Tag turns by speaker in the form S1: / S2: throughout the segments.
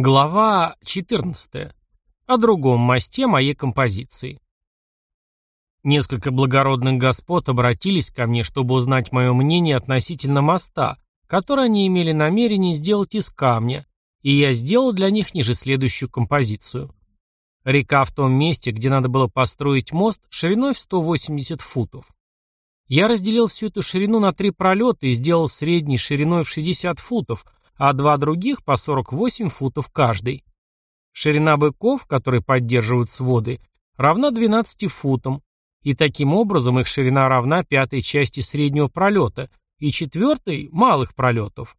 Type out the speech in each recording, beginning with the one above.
S1: Глава 14. О другом мосте моей композиции. Несколько благородных господ обратились ко мне, чтобы узнать мое мнение относительно моста, который они имели намерение сделать из камня, и я сделал для них ниже следующую композицию. Река в том месте, где надо было построить мост, шириной в 180 футов. Я разделил всю эту ширину на три пролета и сделал средней шириной в 60 футов – а два других по 48 футов каждый. Ширина быков, которые поддерживают своды, равна 12 футам, и таким образом их ширина равна пятой части среднего пролета и четвертой малых пролетов.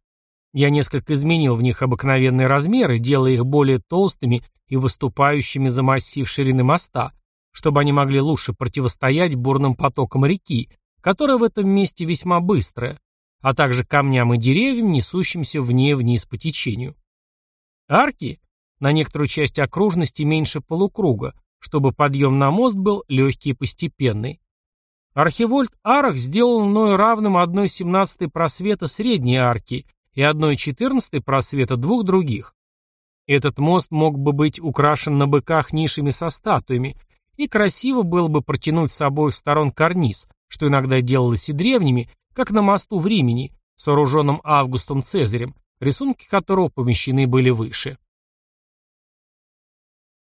S1: Я несколько изменил в них обыкновенные размеры, делая их более толстыми и выступающими за массив ширины моста, чтобы они могли лучше противостоять бурным потокам реки, которая в этом месте весьма быстрая, а также камням и деревьям, несущимся вне вниз по течению. Арки на некоторую часть окружности меньше полукруга, чтобы подъем на мост был легкий и постепенный. Архивольт арок сделал мною равным 1,17 просвета средней арки и 1,14 просвета двух других. Этот мост мог бы быть украшен на быках нишами со статуями, и красиво было бы протянуть с обоих сторон карниз, что иногда делалось и древними, как на мосту в Римени, сооруженном Августом Цезарем, рисунки которого помещены были выше.